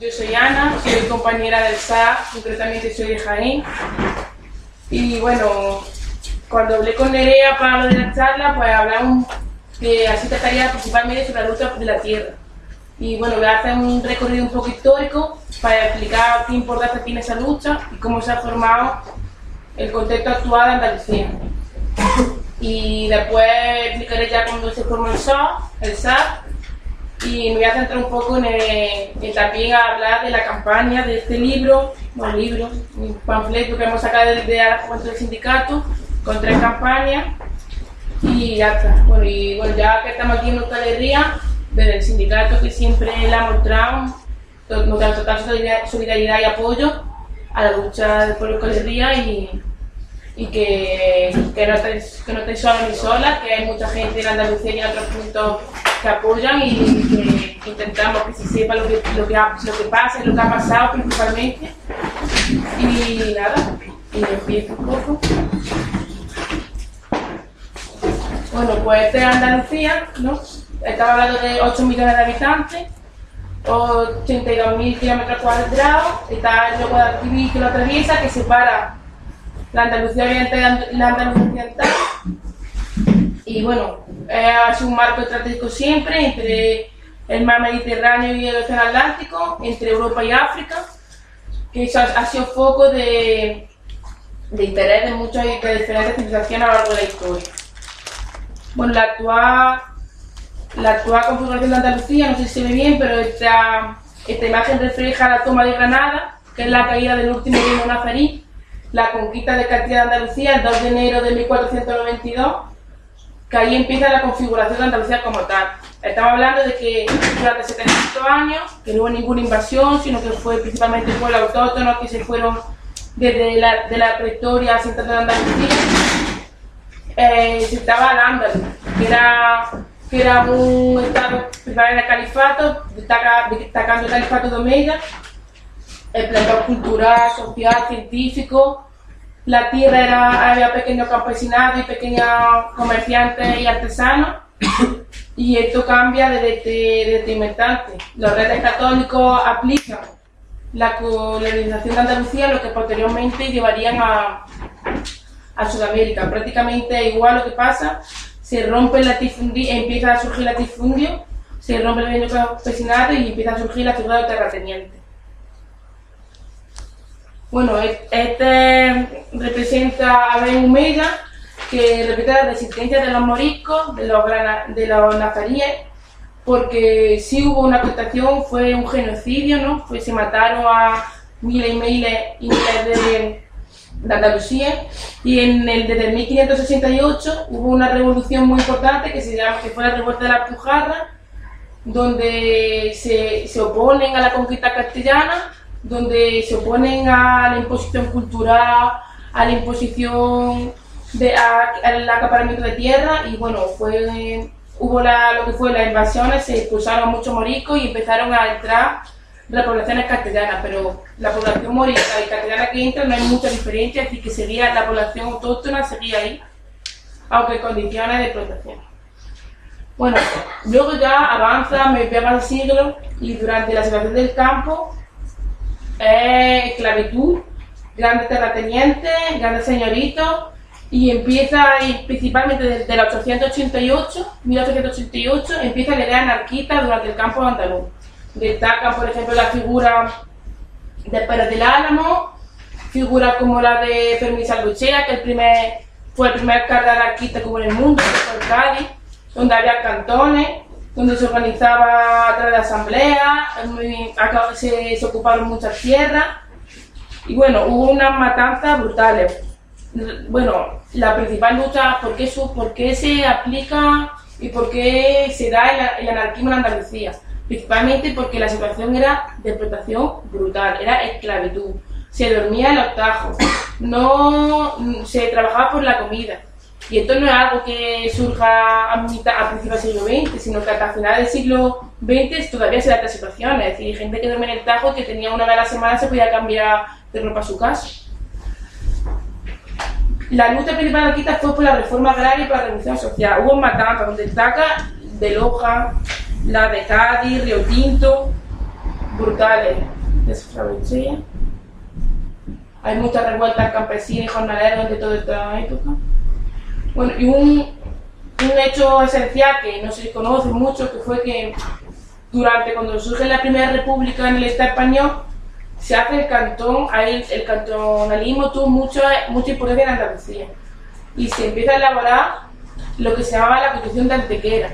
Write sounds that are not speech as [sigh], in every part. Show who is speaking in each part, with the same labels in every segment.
Speaker 1: Yo soy Ana, soy compañera del SA, concretamente soy de Jaén. Y bueno, cuando hablé con Nerea para lo de la charla, pues hablamos que así trataría principalmente sobre la lucha de la tierra. Y bueno, voy a hacer un recorrido un poco histórico para explicar qué importancia tiene esa lucha y cómo se ha formado el contexto actual de Andalucía. Y después explicaré ya cómo se formó el SAP, el y me voy a centrar un poco en, también hablar de la campaña de este libro, un libro, un panfleto que hemos sacado desde la Juventud del Sindicato, con tres campañas y ya está. Bueno, y bueno, ya que estamos aquí en nuestra alegría, desde el sindicato que siempre le ha mostrado total solidaridad y apoyo a la lucha del pueblo de y, y que, que, no estéis, que no estéis solos ni solas, que hay mucha gente en Andalucía y en otros puntos que apoyan y que intentamos que se sepa lo que, lo que, lo que pasa y lo que ha pasado principalmente. Y nada, y empiezo un poco. Bueno, pues este es Andalucía, ¿no? Estaba hablando de 8 millones de habitantes, 82.000 kilómetros cuadrados, está el de que lo atraviesa, que separa la Andalucía Oriental y la Andalucía Occidental. Y bueno, ha sido un marco estratégico siempre entre el mar Mediterráneo y el Océano Atlántico, entre Europa y África, que eso ha sido foco de, de interés de muchas de diferentes civilizaciones a lo largo de la historia. Bueno, la actual, la actual configuración de Andalucía, no sé si se ve bien, pero esta, esta imagen refleja la toma de Granada, que es la caída del último reino nazarí, la conquista de Castilla de Andalucía el 2 de enero de 1492, que ahí empieza la configuración de Andalucía como tal. Estamos hablando de que durante 700 años, que no hubo ninguna invasión, sino que fue principalmente pueblo autóctono que se fueron desde la, de la prehistoria hacia de Andalucía, eh, se estaba al que era, era un estado principal el califato, destacando el califato de Omeya, el plano cultural, social, científico, la tierra era, había pequeños campesinados y pequeños comerciantes y artesanos, y esto cambia desde este, este instante. Los reyes católicos aplican la colonización de Andalucía, lo que posteriormente llevarían a, a Sudamérica. Prácticamente igual lo que pasa, se rompe el latifundio, empieza a surgir latifundio, se rompe el pequeño campesinato y empieza a surgir la figura de terrateniente. Bueno, este representa a Ben Humeya, que repite la resistencia de los moriscos, de los, de los nazaríes, porque si hubo una acotación, fue un genocidio, ¿no? Pues se mataron a miles y miles y miles de, Andalucía y en el, desde el 1568 hubo una revolución muy importante que se llama que fue la revuelta de la Pujarra donde se, se oponen a la conquista castellana donde se oponen a la imposición cultural, a la imposición de, al acaparamiento de tierra y bueno, fue, hubo la, lo que fue las invasiones, se expulsaron muchos moriscos y empezaron a entrar las poblaciones castellanas, pero la población morisca y castellana que entra no hay mucha diferencia, así que sería la población autóctona seguía ahí, aunque en condiciones de explotación. Bueno, luego ya avanza, me voy a siglo y durante la situación del campo es esclavitud, grandes terratenientes, grandes señoritos, y empieza, principalmente desde el 888, 1888, empieza la idea anarquista durante el campo andaluz. Destacan, por ejemplo, la figura de Pérez del Álamo, figuras como la de Fermín Salduchea, que el primer, fue el primer cargo anarquista como en el mundo, que donde había cantones, donde se organizaba a través de asambleas, se, ocuparon muchas tierras y bueno, hubo unas matanzas brutales. Bueno, la principal lucha, ¿por qué, por qué se aplica y por qué se da el, el, anarquismo en Andalucía? Principalmente porque la situación era de explotación brutal, era esclavitud. Se dormía en los tajos, no se trabajaba por la comida, y esto no es algo que surja a, principios del siglo XX, sino que hasta final del siglo XX todavía se da esta situación. Es decir, gente que duerme en el Tajo que tenía una vez a la semana se podía cambiar de ropa a su casa. La lucha principal aquí fue por la reforma agraria y por la revolución social. Hubo matanzas donde destaca de Loja, la de Cádiz, Río Tinto, brutales de Hay muchas revueltas campesinas y jornaleras durante toda esta época. Bueno, y un, un hecho esencial que no se conoce mucho, que fue que durante cuando surge la primera república en el Estado español, se hace el cantón, ahí el cantonalismo tuvo mucha, mucha importancia en Andalucía y se empieza a elaborar lo que se llamaba la Constitución de Antequera.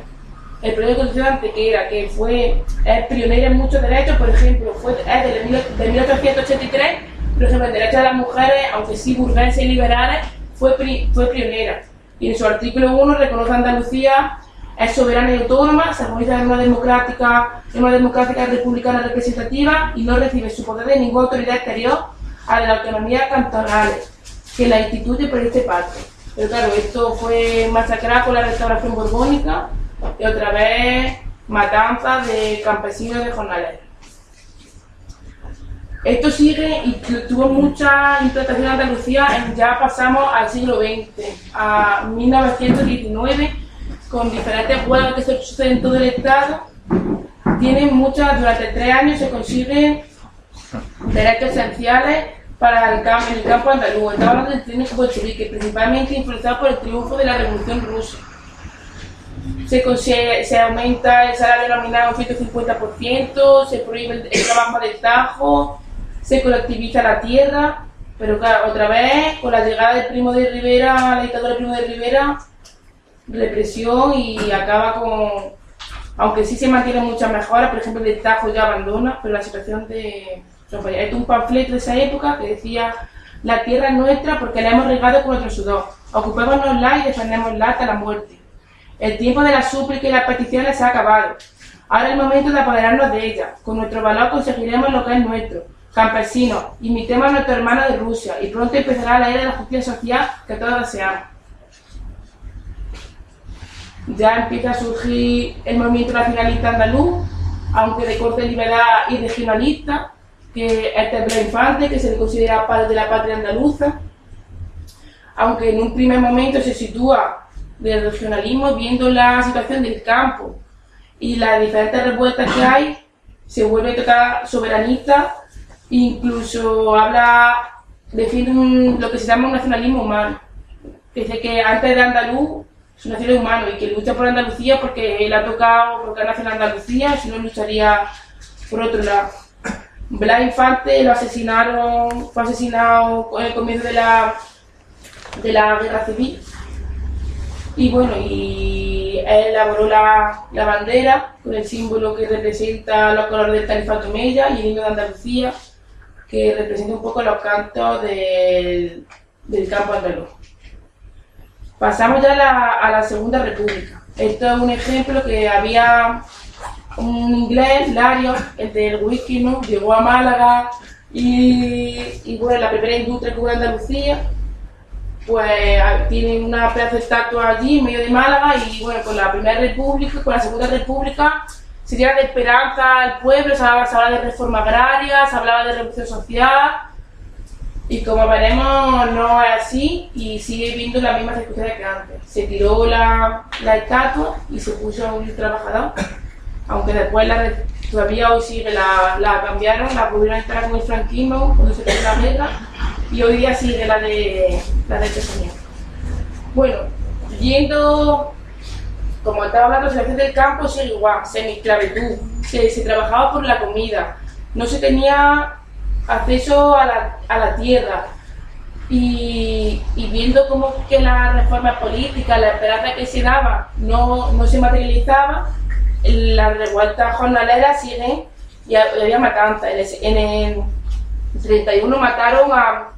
Speaker 1: El proyecto de Constitución de Antequera, que fue es pionera en muchos derechos, por ejemplo, fue es de, de 1883, por ejemplo, el derecho de las mujeres, aunque sí burgueses y liberales, fue, fue pionera. Y en su artículo 1 reconoce a Andalucía es soberana y autónoma, se organiza en una democrática, en una democrática republicana representativa y no recibe su poder de ninguna autoridad exterior a la autonomía cantonal que la instituye por este pacto. Pero claro, esto fue masacrado con la restauración borbónica y otra vez matanzas de campesinos de jornaleros. Esto sigue y tuvo mucha implantación en Andalucía, ya pasamos al siglo XX, a 1919 con diferentes huelgas que se suceden en todo el Estado, tienen muchas, durante tres años se consiguen derechos esenciales para el campo, el campo andaluz. Estamos hablando del tren bolchevique, principalmente influenciado por el triunfo de la Revolución Rusa. Se, consigue, se aumenta el salario nominal un 150%, se prohíbe el, el trabajo de tajo, se colectiviza la tierra, pero otra vez, con la llegada del primo de Rivera, la dictadura del primo de Rivera, represión y acaba con, aunque sí se mantiene muchas mejoras, por ejemplo, el Tajo ya abandona, pero la situación de... Hay un panfleto de esa época que decía, la tierra es nuestra porque la hemos regado con nuestro sudor, ocupémonosla y defendémosla hasta la muerte. El tiempo de la súplica y las peticiones se ha acabado. Ahora es el momento de apoderarnos de ella. Con nuestro valor conseguiremos lo que es nuestro. Campesinos, imitemos a nuestro hermano de Rusia y pronto empezará la era de la justicia social que todos deseamos. Ya empieza a surgir el movimiento nacionalista andaluz, aunque de corte liberal y regionalista, que es el Infante, que se le considera padre de la patria andaluza, aunque en un primer momento se sitúa del regionalismo, viendo la situación del campo y las diferentes revueltas que hay, se vuelve total soberanista, incluso habla, defiende lo que se llama un nacionalismo humano. Dice que antes de andaluz es un nacional humano y que lucha por Andalucía porque él ha tocado, porque nacido en Andalucía, si no lucharía por otro lado. Blas Infante lo asesinaron, fue asesinado con el comienzo de la, de la guerra civil. Y bueno, y él elaboró la, la bandera con el símbolo que representa los colores del Talifato Mella y el himno de Andalucía, que representa un poco los cantos del, del campo andaluz. Pasamos ya a la, Segunda República. Esto es un ejemplo que había un inglés, Lario, el del whisky. Llegó a Málaga y, y bueno, la primera industria que hubo en Andalucía, pues tienen una pedazo de estatua allí en medio de Málaga y bueno, con la Primera República, con la Segunda República, se de esperanza al pueblo, se hablaba de reforma agraria, se hablaba de revolución social y como veremos, no es así y sigue viendo la misma circunstancia que antes. Se tiró la, la estatua y se puso a un trabajador, [coughs] aunque después la, todavía hoy sigue, la, la cambiaron, la pudieron entrar con el franquismo cuando se quedó la y hoy día sigue la de, la de este señor. Bueno, yendo, como estaba hablando, la del campo sigue igual, semi-esclavitud, se, se trabajaba por la comida, no se tenía acceso a la, a la tierra. Y, y, viendo cómo que la reforma política, la esperanza que se daba, no, no se materializaba, las revueltas jornaleras siguen y había matanzas. En el 31 mataron a,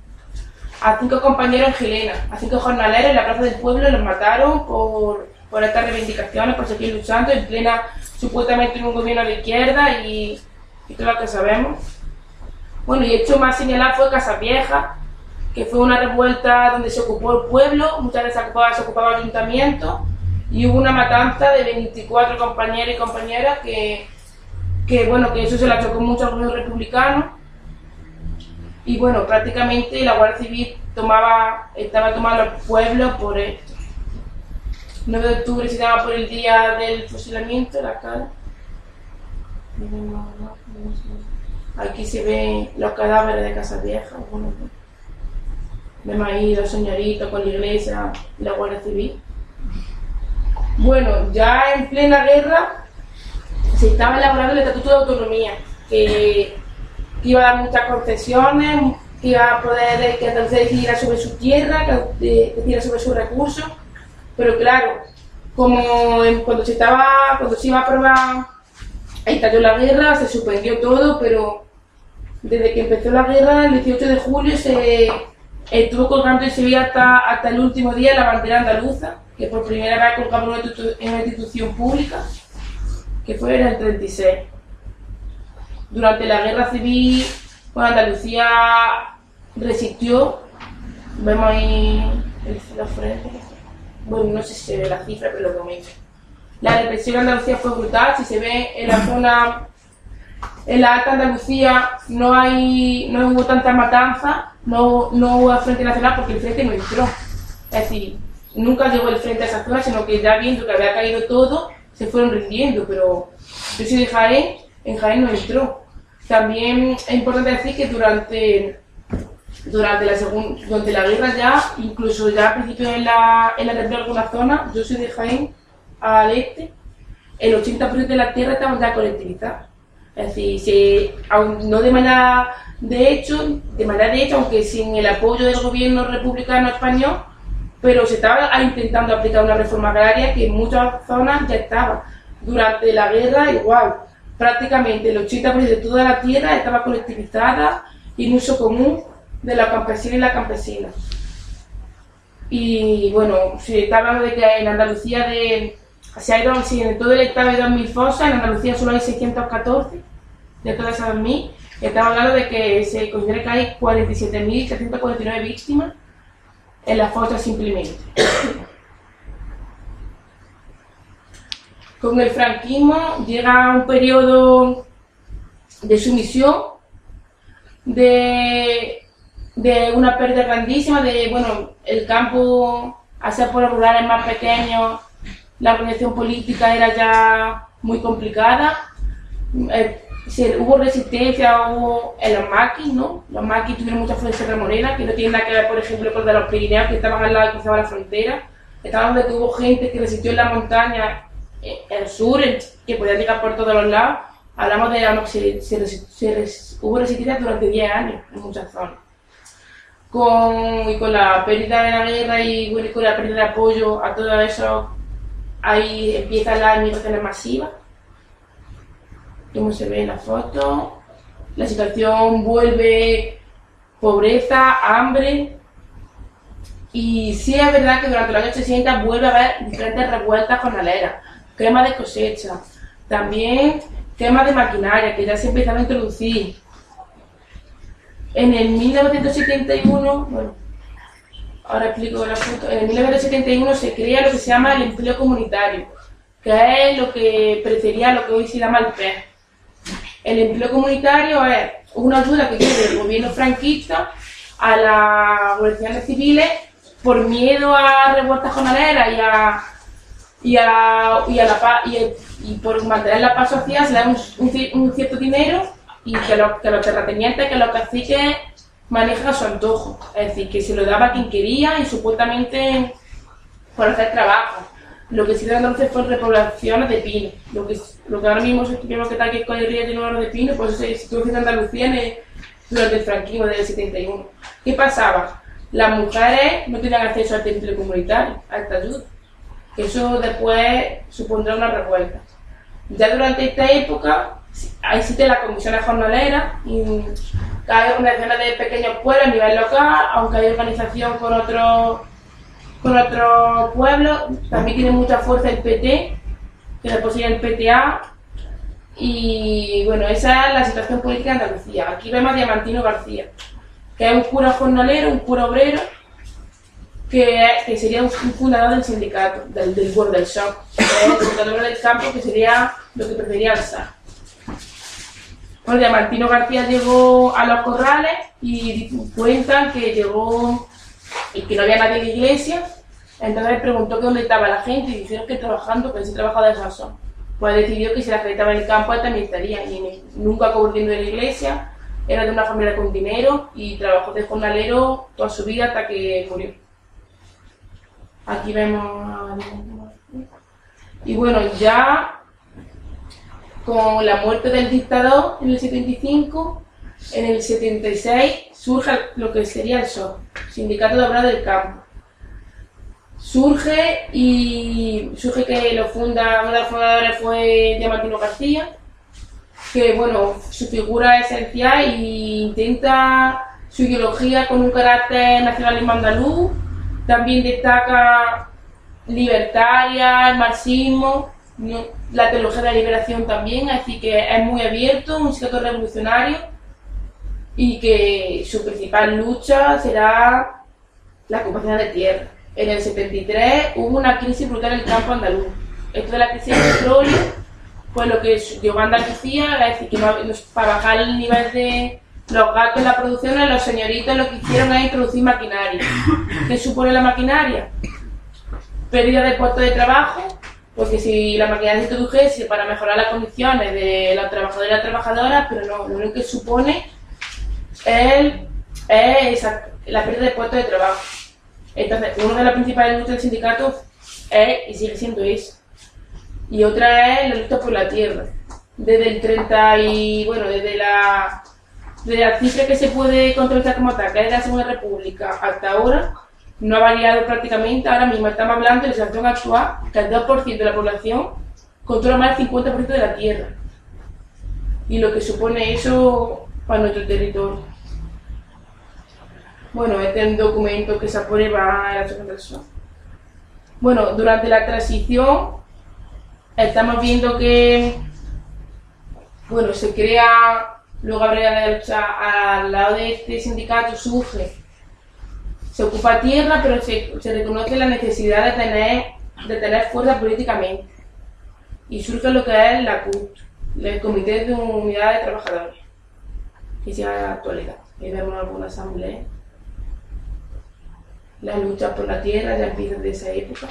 Speaker 1: a cinco compañeros en Gilena, a cinco jornaleros en la Plaza del Pueblo, los mataron por, por estas reivindicaciones, por seguir luchando en plena, supuestamente en un gobierno de izquierda y, y todo lo que sabemos. Bueno, y hecho más señalar fue Casa Vieja, que fue una revuelta donde se ocupó el pueblo, muchas veces se ocupaba, el ayuntamiento, y hubo una matanza de 24 compañeros y compañeras que, que bueno, que eso se la chocó mucho al gobierno republicano. Y bueno, prácticamente la Guardia Civil tomaba, estaba tomando el pueblo por esto. 9 de octubre se llama por el día del fusilamiento de la calle. Aquí se ven los cadáveres de casas viejas. Bueno, vemos ahí los señoritos con la iglesia la Guardia Civil. Bueno, ya en plena guerra se estaba elaborando el Estatuto de Autonomía, que, iba a dar muchas concesiones, que iba a poder que entonces decidiera sobre su tierra, que decidiera sobre sus recursos, pero claro, como cuando se estaba, cuando se iba a aprobar, estalló la guerra, se suspendió todo, pero desde que empezó la guerra, el 18 de julio, se estuvo colgando en Sevilla hasta, hasta el último día la bandera andaluza, que por primera vez colgaba en una institución pública, que fue en el 36. Durante la guerra civil, cuando Andalucía resistió, vemos ahí la frente, bueno, no sé si se ve la cifra, pero lo comento. La represión en Andalucía fue brutal, si se ve en la zona, en la Alta Andalucía no hay, no hubo tanta matanza, no, no hubo Frente Nacional porque el Frente no entró. Es decir, nunca llegó el Frente a esa zona, sino que ya viendo que había caído todo, se fueron rindiendo, pero yo soy de Jaén, en Jaén no entró. También es importante decir que durante durante la durante la guerra ya, incluso ya a principios en la, en la de algunas zonas, yo soy de Jaén al este, el 80% de la tierra estaba ya colectivizada. Es decir, aún no de manera de hecho, de manera de hecho, aunque sin el apoyo del gobierno republicano español, pero se estaba intentando aplicar una reforma agraria que en muchas zonas ya estaba. Durante la guerra igual, prácticamente el 80% de toda la tierra estaba colectivizada y en uso común de la campesina y la campesina. Y bueno, se está hablando de que en Andalucía de, se ha ido, en todo el estado hay 2.000 fosas, en Andalucía solo hay 614 de todas esas 2.000. Estamos hablando de que se considera que hay 47.749 víctimas en las fosas simplemente. Con el franquismo llega un periodo de sumisión, de de una pérdida grandísima, de, bueno, el campo, hacer por los rurales más pequeños, la organización política era ya muy complicada. Eh, hubo resistencia hubo en los maquis, ¿no? Los maquis tuvieron mucha fuerza remorena, que no tiene nada que ver, por ejemplo, con los Pirineos, que estaban al lado y cruzaban la frontera. Estaban donde hubo gente que resistió en la montaña, eh, en el sur, que podía llegar por todos los lados. Hablamos de se, hubo resistencia durante 10 años en muchas zonas con, y con la pérdida de la guerra y con la pérdida de apoyo a todo eso, ahí empiezan las migraciones masivas, como se ve en la foto. La situación vuelve pobreza, hambre. Y sí es verdad que durante los años 80 vuelve a haber diferentes revueltas jornaleras, quema de cosecha, también quema de maquinaria, que ya se empiezan a introducir en el 1971, bueno, ahora explico la foto, en el 1971 se crea lo que se llama el empleo comunitario, que es lo que prefería lo que hoy se llama el PES. El empleo comunitario es una ayuda que tiene el gobierno franquista a las organizaciones civiles por miedo a revueltas jornaleras y a y a, y a la y, por mantener la paz social se da un cierto dinero y que, que los terratenientes, que los caciques manejan a su antojo. Es decir, que se lo daba a quien quería y supuestamente por hacer trabajo. Lo que sí de entonces fue repoblaciones de pino. Lo que, lo que ahora mismo se que está aquí con el río de de pino, pues se estuvo en Andalucía durante el franquismo del 71. ¿Qué pasaba? Las mujeres no tenían acceso al templo comunitario, a esta ayuda. Eso después supondrá una revuelta. Ya durante esta época existe la comisión jornalera y hay organizaciones de pequeños pueblos a nivel local, aunque hay organización con otros con otros pueblos, también tiene mucha fuerza el PT, que después sería el PTA, y bueno, esa es la situación política de Andalucía. Aquí vemos a Diamantino García, que es un cura jornalero, un cura obrero, que, que sería un, fundador del sindicato, del, del World del Shop, el fundador del campo, que sería lo que prefería el Diamantino García llegó a los corrales y cuentan que llegó y que no había nadie la iglesia. Entonces preguntó que dónde estaba la gente y dijeron que trabajando, que sí trabajaba de razón. pues decidió que si la estaba en el campo él también estaría. Y nunca cubriendo de la iglesia, era de una familia con dinero y trabajó de jornalero toda su vida hasta que murió. Aquí vemos. Y bueno, ya con la muerte del dictador en el 75, en el 76 surge lo que sería el SOC, Sindicato de Obras del Campo. Surge y surge que lo funda, uno de los fundadores fue Diamantino García, que bueno, su figura es esencial e intenta su ideología con un carácter nacionalismo andaluz, también destaca libertaria, el marxismo, la teología de la liberación también, así que es muy abierto, un sindicato revolucionario y que su principal lucha será la ocupación de tierra en el 73 hubo una crisis brutal en el campo andaluz. Esto de la crisis del petróleo, pues lo que llegó a Andalucía es decir, que para bajar el nivel de los gastos en la producción, los señoritos lo que hicieron es introducir maquinaria. ¿Qué supone la maquinaria? Pérdida de puestos de trabajo, porque si la maquinaria se introdujese para mejorar las condiciones de los trabajadores y las trabajadoras, pero no, lo único que supone es, la pérdida de puestos de trabajo. Entonces, una de las principales luchas del sindicato es, y sigue siendo eso. Y otra es la lucha por la tierra. Desde el 30 y, bueno, desde la, desde la cifra que se puede controlar como tal, que es de la Segunda República, hasta ahora, no ha variado prácticamente. Ahora mismo estamos hablando de la situación actual, que el 2% de la población controla más del 50% de la tierra. Y lo que supone eso para nuestro territorio. Bueno, este es un documento que se aprueba en la presentación. Bueno, durante la transición estamos viendo que bueno, se crea, luego habría la lucha al lado de este sindicato surge, se ocupa tierra, pero se, reconoce la necesidad de tener, de tener fuerza políticamente. Y surge lo que es la CUT, el Comité de Unidad de Trabajadores, que sea la actualidad. Ahí vemos alguna asamblea la lucha por la tierra ya empieza desde esa época.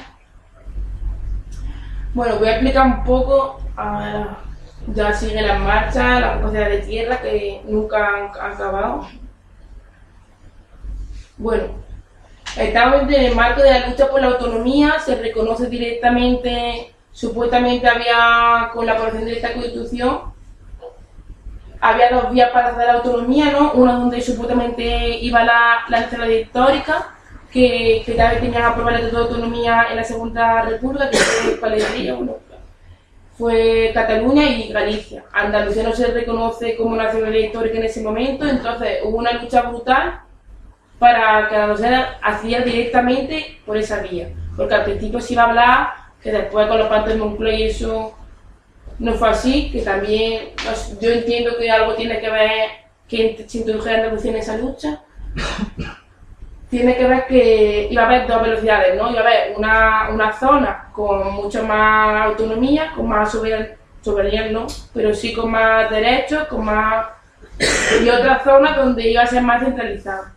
Speaker 1: Bueno, voy a explicar un poco, ya sigue la marcha, la capacidad de tierra que nunca han, acabado. Bueno, estamos en el marco de la lucha por la autonomía, se reconoce directamente, supuestamente había con la aprobación de esta constitución, había dos vías para hacer la autonomía, ¿no? Una donde supuestamente iba la, la histórica, que, que vez tenían aprobado de autonomía en la Segunda República, que fue fue Cataluña y Galicia. Andalucía no se reconoce como nacionalidad histórica en ese momento, entonces hubo una lucha brutal para que Andalucía hacía directamente por esa vía. Porque al principio se iba a hablar que después con los pactos de Moncloa y eso no fue así, que también yo entiendo que algo tiene que ver que se introdujera Andalucía en esa lucha [laughs] tiene que ver que iba a haber dos velocidades, ¿no? Iba a haber una, una zona con mucha más autonomía, con más soberanía, ¿no? Pero sí con más derechos, con más... y otra zona donde iba a ser más centralizada.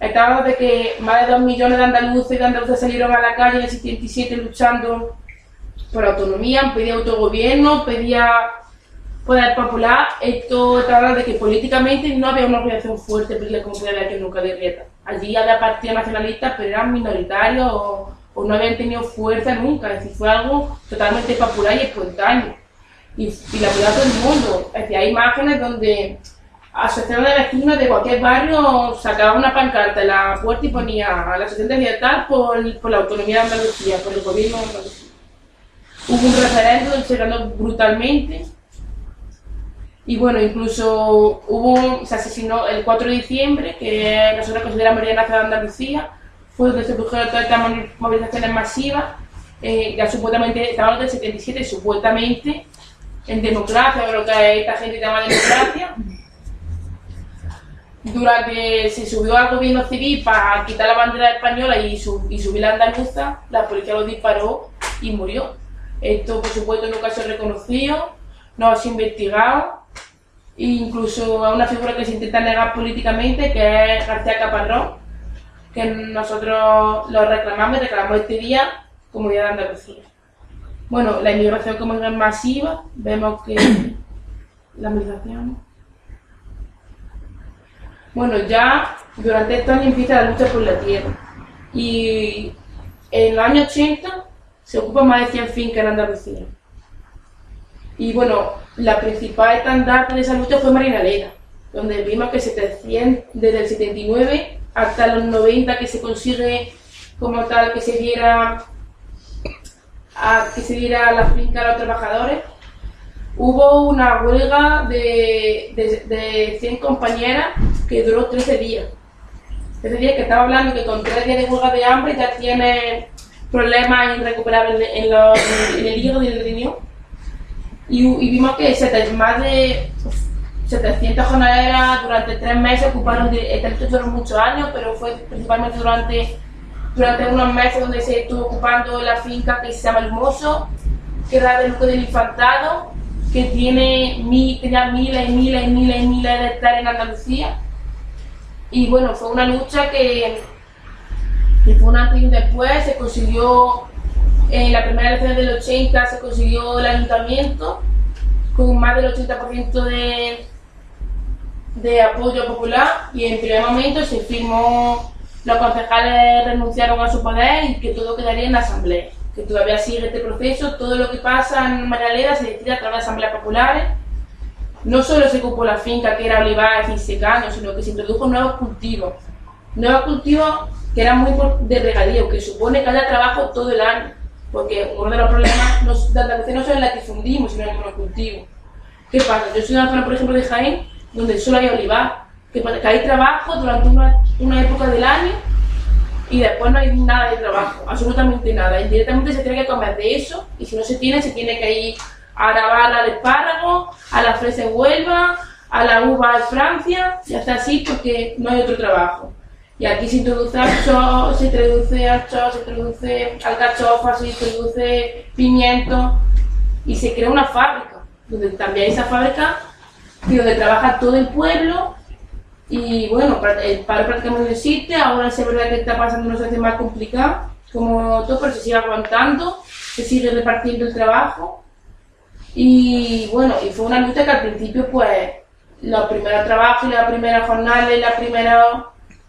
Speaker 1: Estamos de que más de dos millones de andaluces y de andaluces salieron a la calle en el 77 luchando por autonomía, pedía autogobierno, pedía poder popular. Esto trata de que políticamente no había una organización fuerte como puede haber aquí nunca de Rieta allí había partidos nacionalistas, pero eran minoritarios o, no habían tenido fuerza nunca. Es decir, fue algo totalmente popular y espontáneo. Y, la verdad todo el mundo. Es decir, hay imágenes donde asociaciones de vecinos de cualquier barrio sacaban una pancarta en la puerta y ponía a la asociación de por, por la autonomía de Andalucía, por el gobierno de Andalucía. Hubo un referéndum, se ganó brutalmente y bueno, incluso hubo, se asesinó el 4 de diciembre, que nosotros consideramos Día Nacional de Andalucía, fue donde se produjeron todas estas movilizaciones masivas, eh, ya supuestamente, estamos del 77, supuestamente, en democracia, o lo que esta gente llama democracia. Durante se subió al gobierno civil para quitar la bandera española y, y subir la andaluza, la policía lo disparó y murió. Esto, por supuesto, nunca se ha reconocido, no se ha investigado incluso a una figura que se intenta negar políticamente, que es García Caparrós, que nosotros lo reclamamos y reclamamos este día como Día de Andalucía. Bueno, la inmigración como es masiva, vemos que [coughs] la migración. Bueno, ya durante estos años empieza la lucha por la tierra. Y en los años 80 se ocupan más de 100 fincas en Andalucía. Y bueno, la principal estandarte de esa lucha fue Marinaleda, donde vimos que 700, desde el 79 hasta los 90 que se consigue como tal que se diera que se diera la finca a los trabajadores, hubo una huelga de, de, 100 compañeras que duró 13 días. 13 días que estaba hablando que con 3 días de huelga de hambre ya tiene problemas irrecuperables en, en, el hígado y en el riñón. Y, y vimos que más de 700 jornaleras durante 3 meses ocuparon, el territorio duró muchos años, pero fue principalmente durante durante unos meses donde se estuvo ocupando la finca que se llama El que era del Luco del Infantado, que tiene tenía miles y miles y miles y miles de hectáreas en Andalucía. Y bueno, fue una lucha que, que fue un antes y un después, se consiguió en la primera elección del 80 se consiguió el ayuntamiento con más del 80% de, de apoyo popular y en primer momento se firmó los concejales renunciaron a su poder y que todo quedaría en la asamblea. Que todavía sigue este proceso, todo lo que pasa en Marialeda se decide a través de asambleas populares. No solo se ocupó la finca que era olivares y secaños, sino que se introdujo nuevos cultivos. Nuevos cultivos que eran muy de regadío, que supone que haya trabajo todo el año. Porque uno de los problemas de Andalucía no solo es la que fundimos, sino el monocultivo. ¿Qué pasa? Yo soy de una zona, por ejemplo, de Jaén, donde solo hay olivar que, hay trabajo durante una, una, época del año y después no hay nada de trabajo, absolutamente nada. Indirectamente se tiene que comer de eso y si no se tiene, se tiene que ir a grabar al espárrago, a la fresa en Huelva, a la uva en Francia y hasta así porque no hay otro trabajo. Y aquí se introduce archo, se introduce archo, se introduce alcachofa, se introduce pimiento y se crea una fábrica, donde también esa fábrica y donde trabaja todo el pueblo y bueno, el paro prácticamente existe, ahora es verdad que está pasando una situación más complicada, como todo, pero se sigue aguantando, se sigue repartiendo el trabajo. Y bueno, y fue una lucha que al principio, pues, los primeros trabajos y la primera jornada y la primera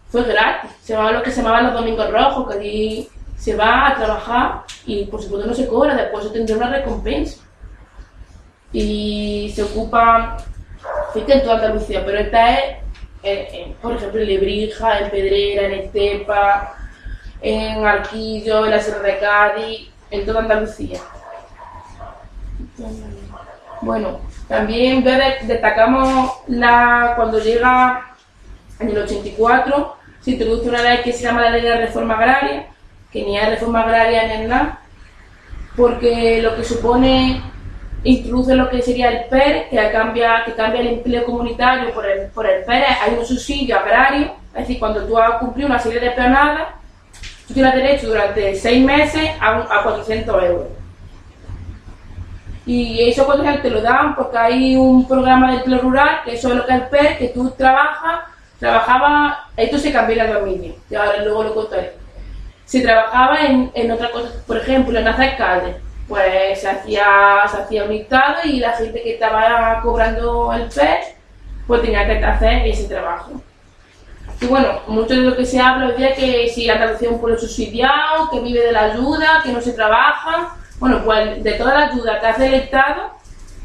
Speaker 1: fue gratis. Se va lo que se llamaban los domingos rojos, que allí se va a trabajar y por supuesto no se cobra, después se tendrá una recompensa. Y se ocupa, fíjate en toda Andalucía, pero esta es por ejemplo, en Lebrija, en Pedrera, en Estepa, en Arquillo, en la Sierra de Cádiz, en toda Andalucía. Bueno, también destacamos la, cuando llega en el 84, se introduce una ley que se llama la Ley de Reforma Agraria, que ni hay reforma agraria ni nada, porque lo que supone introduce lo que sería el PER, que cambia, que cambia el empleo comunitario por el, por el PER, hay un subsidio agrario, es decir, cuando tú has cumplido una serie de peonadas, tú tienes derecho durante seis meses a, a 400 euros. Y eso cuando te lo dan porque hay un programa de empleo rural, que eso es lo que es el PER, que tú trabajas, trabajaba, esto se cambió en el 2010, y ahora luego lo contaré. Se trabajaba en, en otra cosa, por ejemplo, en hacer calles pues se hacía, se hacía un listado y la gente que estaba cobrando el PES pues tenía que hacer ese trabajo. Y bueno, mucho de lo que se habla hoy día que si Andalucía es un pueblo subsidiado, que vive de la ayuda, que no se trabaja. Bueno, pues de toda la ayuda que hace el Estado,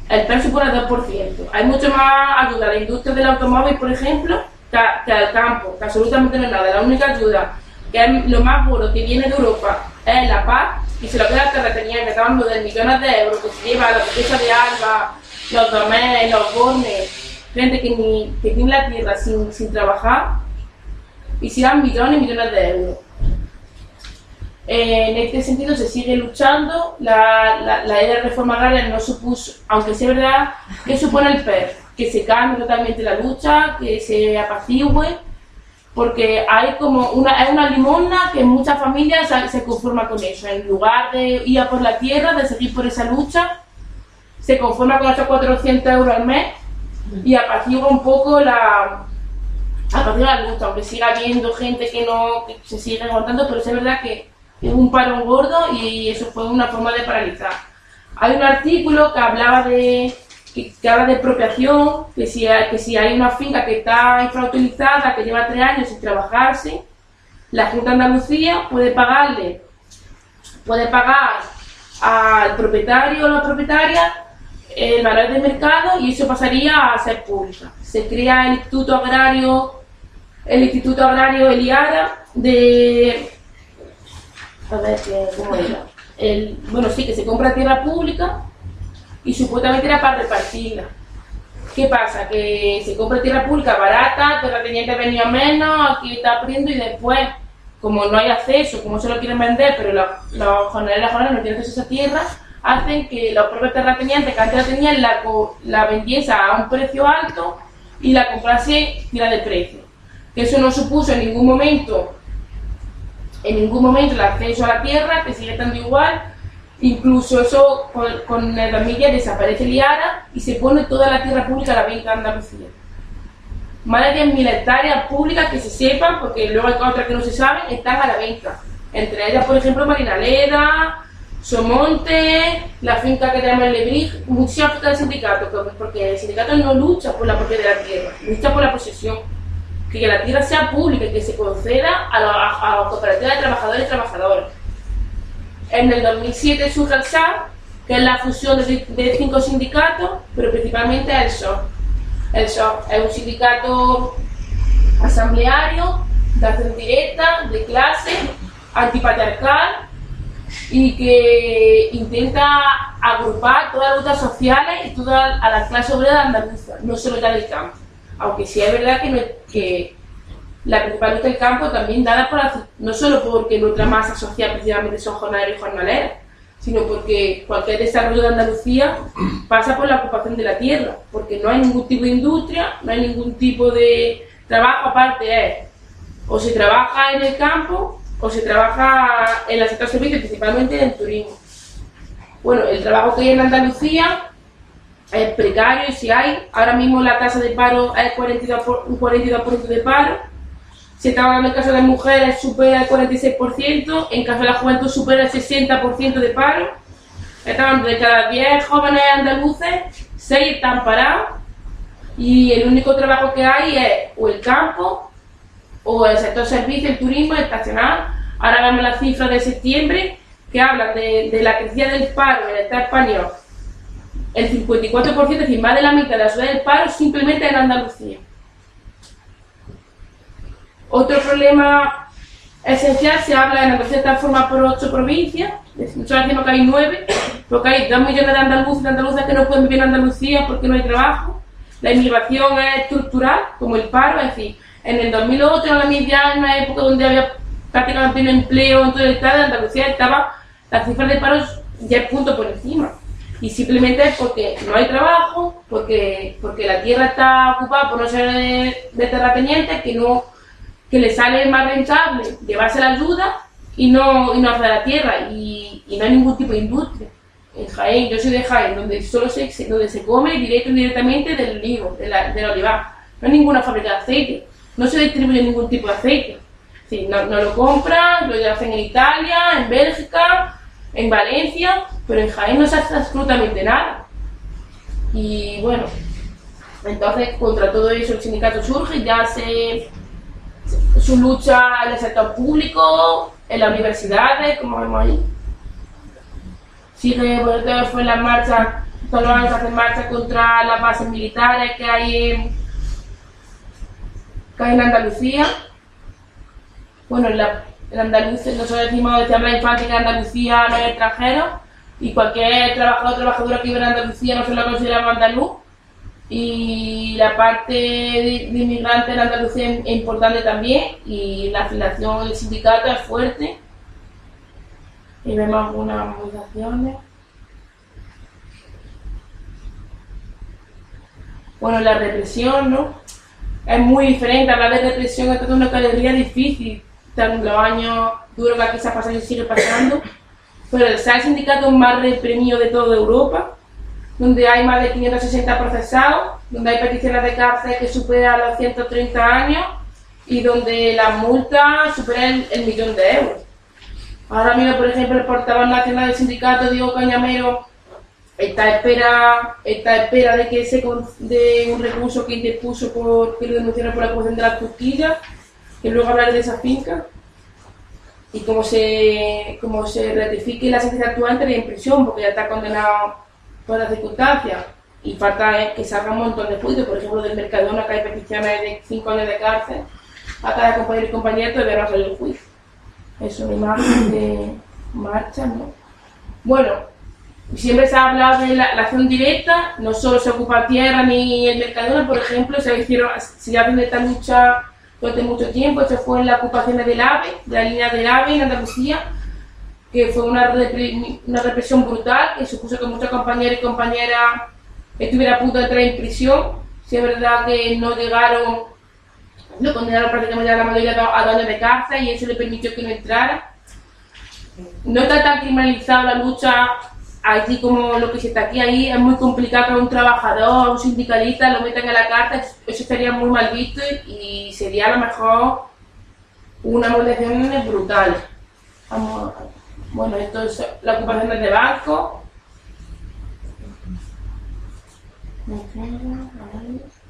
Speaker 1: el PES supone el 2%. Hay mucho más ayuda a la industria del automóvil, por ejemplo, que, al campo, que absolutamente no es nada. La única ayuda, que es lo más puro que viene de Europa, es la paz y se lo queda que retenía, que estaban de millones de euros que se lleva la riqueza de Alba, los domés, los bornes, gente que, ni, que tiene la tierra sin, sin trabajar, y se dan millones y millones de euros. en este sentido se sigue luchando, la, la, la de reforma agraria no supuso, aunque sea verdad, que supone el PER, que se cambie totalmente la lucha, que se apacigüe, porque hay como una, hay una limosna que muchas familias se conforma con eso. En lugar de ir a por la tierra, de seguir por esa lucha, se conforma con esos 400 euros al mes y apacigua un poco la, apacigua la lucha, aunque siga habiendo gente que no se sigue aguantando, pero es verdad que es un parón gordo y eso fue una forma de paralizar. Hay un artículo que hablaba de que, habla de expropiación, que si, que si hay una finca que está infrautilizada, que lleva tres años sin trabajarse, la Junta de Andalucía puede pagarle, puede pagar al propietario o la propietaria el valor del mercado y eso pasaría a ser pública. Se crea el Instituto Agrario, el Instituto Agrario Eliara de a ver cómo era. Bueno, sí, que se compra tierra pública y supuestamente era para repartirla. ¿Qué pasa? Que se compra tierra pública barata, terrateniente venía menos, aquí está abriendo y después, como no hay acceso, como se lo quieren vender, pero los, los jornaleros no tienen acceso a esa tierra, hacen que los propios terratenientes que antes la tenían la, la vendiese a un precio alto y la comprase tira de precio. Que eso no supuso en ningún momento, en ningún momento el acceso a la tierra, que sigue estando igual, Incluso eso con, el 2010 desaparece Liara y se pone toda la tierra pública a la venta en Andalucía. Más de 10.000 hectáreas públicas que se sepan, porque luego hay otras que no se saben, están a la venta. Entre ellas, por ejemplo, Marinaleda, Somonte, la finca que tenemos en Lebrij, muchas fincas del sindicato, porque el sindicato no lucha por la propiedad de la tierra, lucha por la posesión. Que la tierra sea pública y que se conceda a, la, a de trabajadores y trabajadoras en el 2007 surge el SAR, que es la fusión de, cinco sindicatos, pero principalmente el SOR. El SOR es un sindicato asambleario, de acción directa, de clase, antipatriarcal y que intenta agrupar todas las luchas sociales y toda a la clase obrera de Andalucía, no solo la del campo. Aunque sí es verdad que la principal lucha del campo también dada no solo porque nuestra masa social precisamente son jornaleros y jornaleras, sino porque cualquier desarrollo de Andalucía pasa por la ocupación de la tierra, porque no hay ningún tipo de industria, no hay ningún tipo de trabajo, aparte es, o se trabaja en el campo o se trabaja en el sector servicios, principalmente en el turismo. Bueno, el trabajo que hay en Andalucía es precario y si hay, ahora mismo la tasa de paro es 42 un 42% de paro, si estamos hablando en caso de mujeres, supera el 46%, en caso de la juventud, supera el 60% de paro. Estamos de cada 10 jóvenes andaluces, 6 están parados y el único trabajo que hay es o el campo o el sector servicio, el turismo, el estacional. Ahora vemos las cifras de septiembre que hablan de, de la crecida del paro en el Estado español. El 54%, es decir, más de la mitad de la ciudad del paro simplemente en Andalucía. Otro problema esencial se habla en Andalucía está formada por ocho provincias, nosotros decimos que hay nueve, porque hay dos millones de andaluces andaluzas que no pueden vivir en Andalucía porque no hay trabajo. La inmigración es estructural, como el paro, es decir, en el 2008, en la media, en una época donde había prácticamente un empleo en todo el estado, de Andalucía estaba, las cifras de paro ya punto por encima. Y simplemente es porque no hay trabajo, porque, porque la tierra está ocupada por no ser de, de terratenientes, que no que le sale más rentable llevarse la ayuda y no, y no hacer la tierra y, y, no hay ningún tipo de industria. En Jaén, yo soy de Jaén, donde solo se, donde se come directo directamente del olivo, de la, del olivar. No hay ninguna fábrica de aceite, no se distribuye ningún tipo de aceite. Sí, no, no lo compran, lo hacen en Italia, en Bélgica, en Valencia, pero en Jaén no se hace absolutamente nada. Y bueno, entonces contra todo eso el sindicato surge, ya se su lucha en el sector público, en las universidades, como vemos ahí. Sigue, bueno, fue la marcha, todos los años hacen marcha contra las bases militares que hay en, que hay en Andalucía. Bueno, en, la, en Andalucía, nosotros decimos que habla infante que Andalucía no es extranjero y cualquier trabajador o trabajadora que vive en Andalucía no se lo considera andaluz y la parte de, inmigrantes en Andalucía es importante también y la afiliación del sindicato es fuerte. Y vemos algunas movilizaciones. Bueno la represión no es muy diferente. Hablar de represión es una categoría difícil. En los años duros que aquí se ha pasado y sigue pasando. Pero el sindicato más reprimido de toda Europa donde hay más de 560 procesados, donde hay peticiones de cárcel que superan los 130 años y donde la multa supera el, millón de euros. Ahora mismo, por ejemplo, el portavoz nacional del sindicato, Diego Cañamero, está a espera, está espera de que se de un recurso que interpuso por que lo denunciaron por la ocupación de las costillas, que luego hablaré de esa finca, y como se, como se ratifique la sentencia actuante de impresión, porque ya está condenado por las circunstancias, y falta que salga un montón de juicios, por ejemplo, del Mercadona, que hay peticiones de 5 años de cárcel, a cada compañero y compañera todavía no salido el juicio. Eso, una imagen de marcha, ¿no? Bueno, siempre se ha hablado de la, acción directa, no solo se ocupa tierra ni el Mercadona, por ejemplo, se hicieron, se ha esta lucha durante mucho tiempo, esto fue en la ocupación del AVE, de la línea del AVE en Andalucía, que fue una, una represión brutal, que supuso que muchos compañeros y compañeras estuvieran a punto de entrar en prisión. Si es verdad que no llegaron, lo condenaron prácticamente a la mayoría a dos años de cárcel y eso le permitió que no entrara. No está tan criminalizada la lucha así como lo que se está aquí, ahí es muy complicado que un trabajador, un sindicalista lo metan a la carta, eso estaría muy mal visto y sería a lo mejor una molestación brutal. Bueno, esto es la ocupación de banco.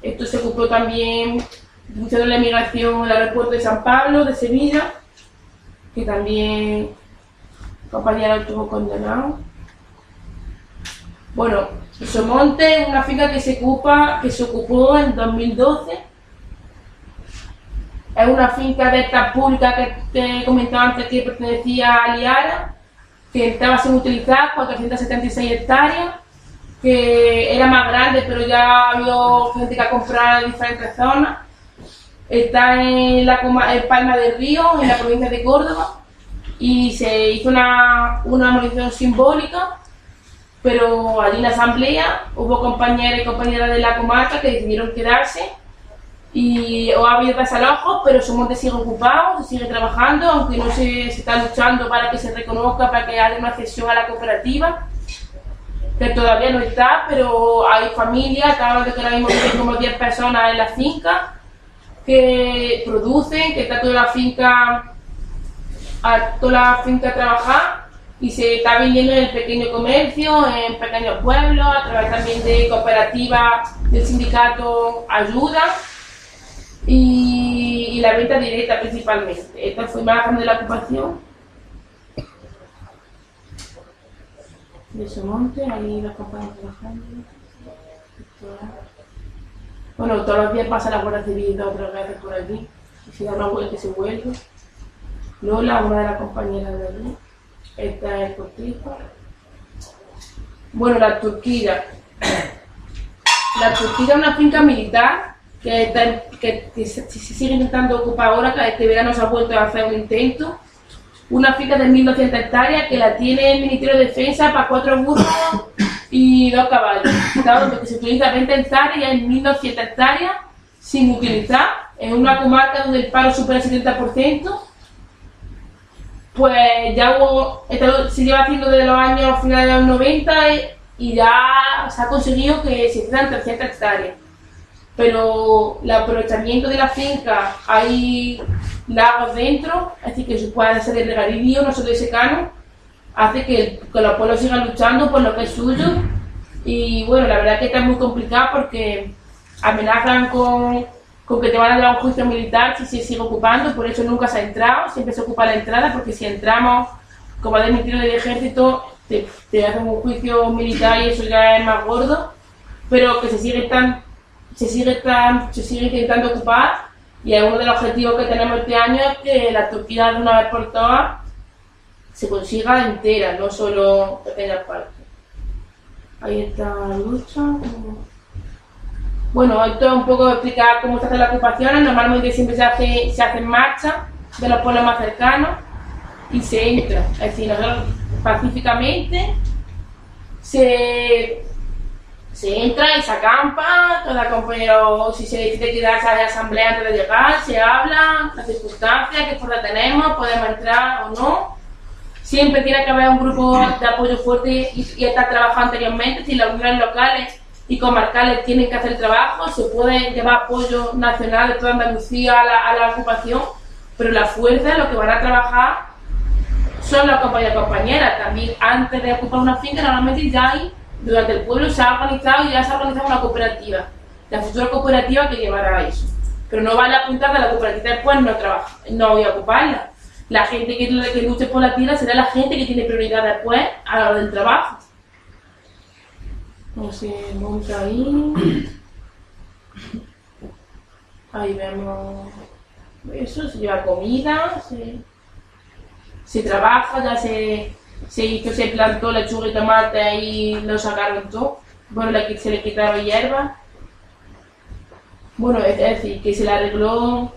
Speaker 1: Esto se ocupó también de la emigración al aeropuerto de San Pablo, de Sevilla, que también compañero estuvo condenado. Bueno, Somonte es una finca que se ocupa, que se ocupó en 2012. Es una finca de esta pública que te he comentado antes que pertenecía a Liara, que estaba sin utilizar, 476 hectáreas, que era más grande, pero ya había gente que ha comprado en diferentes zonas. Está en la en Palma del Río, en la provincia de Córdoba, y se hizo una, una simbólica pero allí en la asamblea hubo compañeros y compañeras de la comarca que decidieron quedarse y o ha habido desalojos, pero monte sigue ocupado, se sigue trabajando, aunque no se, está luchando para que se reconozca, para que haya una cesión a la cooperativa, que todavía no está, pero hay familias, de que ahora mismo hay como 10 personas en la finca que producen, que está toda la finca, toda la finca a trabajar y se está vendiendo en el pequeño comercio, en pequeños pueblos, a través también de cooperativas del sindicato Ayuda y, la venta directa principalmente. Esta fue más de la ocupación. De Somonte, ahí los compañeros trabajando. Bueno, todos los días pasa la Guardia Civil dos o veces por aquí. Y si da una vuelta se vuelve. Lola, una de las compañeras de allí. Esta es cortita. Bueno, la Turquía. La Turquía es una finca militar que, que, se, sigue intentando ocupar ahora, que este verano se ha vuelto a hacer un intento. Una finca de 1.200 hectáreas que la tiene el Ministerio de Defensa para cuatro burros y dos caballos. Donde se utiliza 20 hectáreas y 1.200 hectáreas sin utilizar. En una comarca donde el paro supera el 70% pues ya se lleva haciendo desde los años finales de los 90 y ya se ha conseguido que se hicieran 300 hectáreas. Pero el aprovechamiento de la finca, hay lagos dentro, decir, que se puede hacer el regadío, no solo de secano, hace que, que, los pueblos sigan luchando por lo que es suyo. Y bueno, la verdad es que está muy complicado porque amenazan con con que te van a dar un juicio militar si se sigue ocupando, por eso nunca se ha entrado, siempre se ocupa la entrada, porque si entramos como admitido del ejército, te, te, hacen un juicio militar y eso ya es más gordo, pero que se sigue tan, se sigue tan, se sigue intentando ocupar y es uno de los objetivos que tenemos este año es que la Turquía de una vez por todas se consiga entera, no solo pequeñas partes. Ahí está la lucha. Bueno, esto es un poco explicar cómo se hacen las ocupaciones. Normalmente siempre se hace, se hace en marcha de los pueblos más cercanos y se entra. Es decir, nosotros pacíficamente se, se entra y se acampa, cada compañero, si se decide quedarse a la asamblea antes de llegar, se habla, las circunstancias, qué fuerza tenemos, podemos entrar o no. Siempre tiene que haber un grupo de apoyo fuerte y, y estar trabajando anteriormente, si las unidades locales y comarcales tienen que hacer el trabajo, se puede llevar apoyo nacional de toda Andalucía a la, ocupación, pero la fuerza, lo que van a trabajar son las compañeras compañeras. También antes de ocupar una finca normalmente ya hay durante el pueblo se ha organizado y ya se ha organizado una cooperativa, la futura cooperativa que llevará eso. Pero no vale apuntar de la cooperativa después no trabaja, no voy a ocuparla. La gente que, que luche por la tierra será la gente que tiene prioridad después a la hora del trabajo. No sé, monta ahí. Ahí vemos eso, se lleva comida, se, se trabaja, ya se, se hizo, se plantó lechuga y tomate y lo sacaron todo. Bueno, se le quitaron hierba. Bueno, es decir, que se le arregló,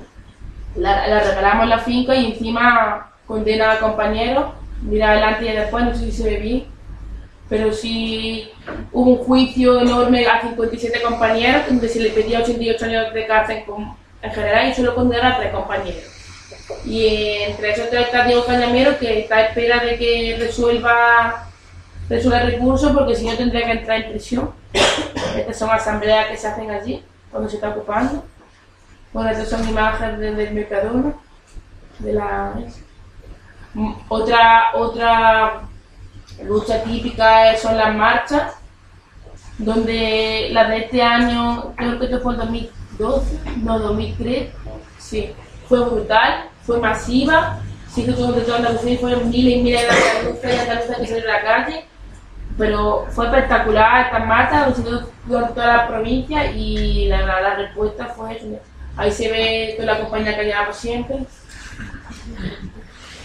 Speaker 1: la, regalamos la finca y encima condena a compañeros. Mira adelante y después, no sé si se ve bien, pero sí hubo un juicio enorme a 57 compañeros donde se le pedía 88 años de cárcel en general y solo condenaron a tres compañeros. Y entre tres está Diego Cañamero que está a espera de que resuelva, resuelva el recurso porque si no tendría que entrar en prisión. Estas son asambleas que se hacen allí cuando se está ocupando. Bueno, estas son imágenes del Mercadona. De la... Otra, otra lucha típica son las marchas, donde la de este año, creo que esto fue el 2012, no 2003, sí, fue brutal, fue masiva, sí que tuvo de toda Andalucía y fueron miles y miles de andaluces y andaluzas que salieron a la calle, pero fue espectacular estas marchas, durante toda la y la, la, respuesta fue Ahí se ve toda la compañía que llevamos siempre.